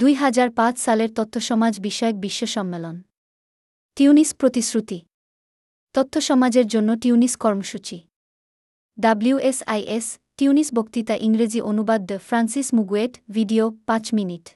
দুই হাজার পাঁচ সালের তথ্যসমাজ বিষয়ক বিশ্ব সম্মেলন। টিউনিস প্রতিশ্রুতি। তথ্যসমাজের জন্য টিউনিস কর্মসূচি। ডাব্লিউএসআইএস টিউনিস বক্তৃতা ইংরেজি অনুবাদ দ্য ফ্রান্সিস মুগুয়েট, ভিডিও পাঁচ মিনিট।